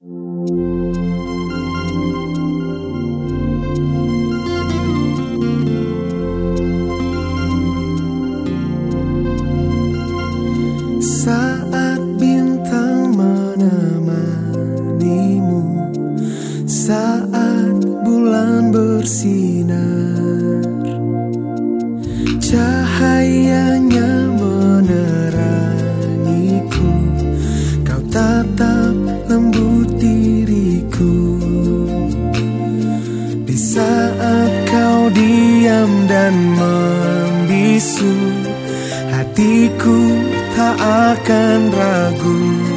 Saat bintang menemanimu Saat bulan bersinar Cahayanya diam dan membisu. Hatiku tak akan ragu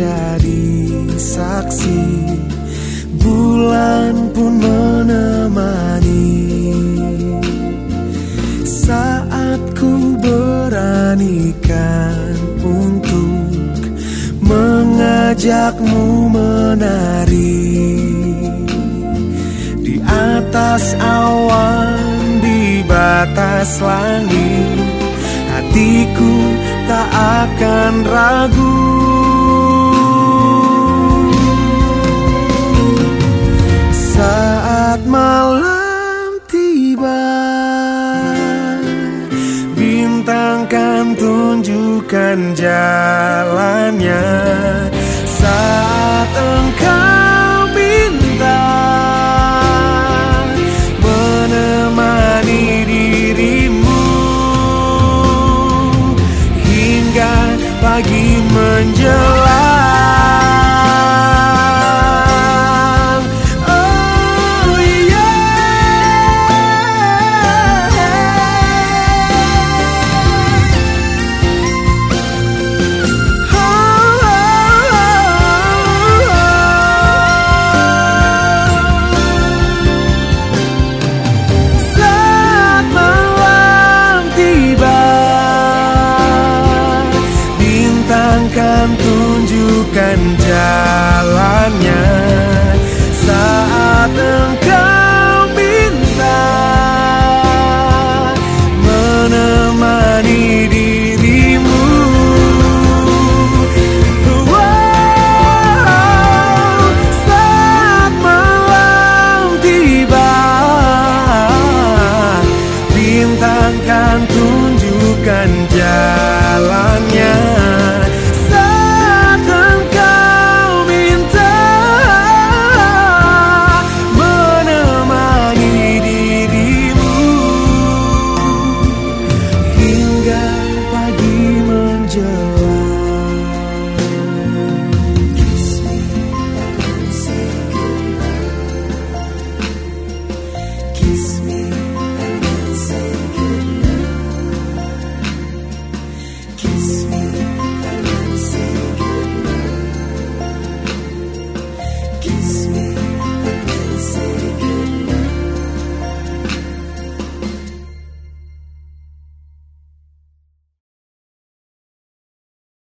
menjadi saksi. Bulan pun menemani. Saat ku beranikan untuk Mengajakmu menari. Di atas awan di batas langit Hatiku tak akan ragu tunjukkan jalannya jalannya.